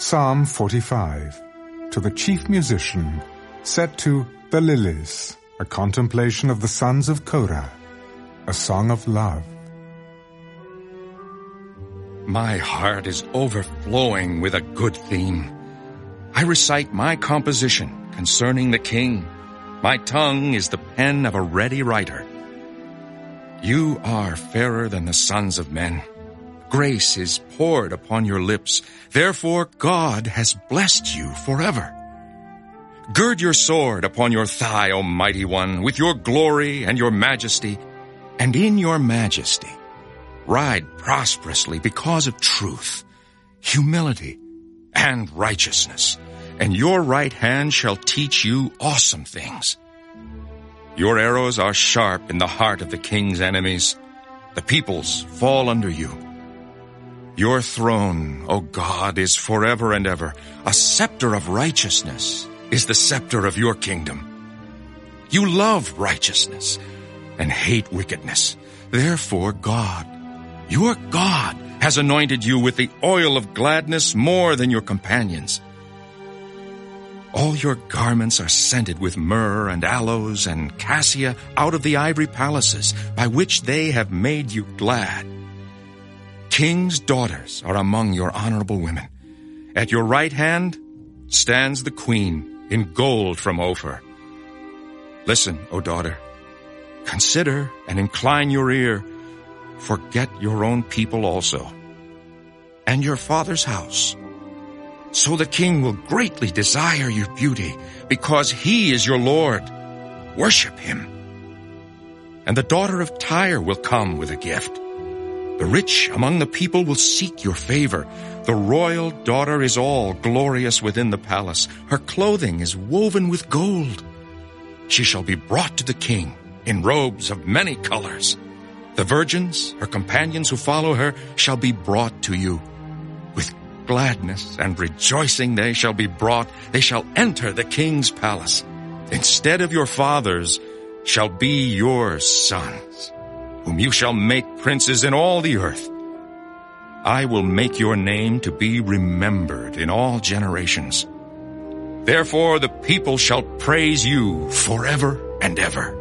Psalm 45 To the chief musician, set to the lilies, a contemplation of the sons of Korah, a song of love. My heart is overflowing with a good theme. I recite my composition concerning the king. My tongue is the pen of a ready writer. You are fairer than the sons of men. Grace is poured upon your lips. Therefore God has blessed you forever. Gird your sword upon your thigh, O mighty one, with your glory and your majesty. And in your majesty, ride prosperously because of truth, humility, and righteousness. And your right hand shall teach you awesome things. Your arrows are sharp in the heart of the king's enemies. The peoples fall under you. Your throne, O God, is forever and ever. A scepter of righteousness is the scepter of your kingdom. You love righteousness and hate wickedness. Therefore God, your God, has anointed you with the oil of gladness more than your companions. All your garments are scented with myrrh and aloes and cassia out of the ivory palaces by which they have made you glad. King's daughters are among your honorable women. At your right hand stands the queen in gold from Ophir. Listen, O daughter. Consider and incline your ear. Forget your own people also, and your father's house so the king will greatly desire your beauty, because he is your Lord. Worship him. And the daughter of Tyre will come with a gift. The rich among the people will seek your favor. The royal daughter is all glorious within the palace. Her clothing is woven with gold. She shall be brought to the king in robes of many colors. The virgins, her companions who follow her, shall be brought to you With gladness and rejoicing they shall be brought. They shall enter the king's palace. Instead of your fathers shall be your sons, whom you shall make princes in all the earth. I will make your name to be remembered in all generations. Therefore the people shall praise you forever and ever.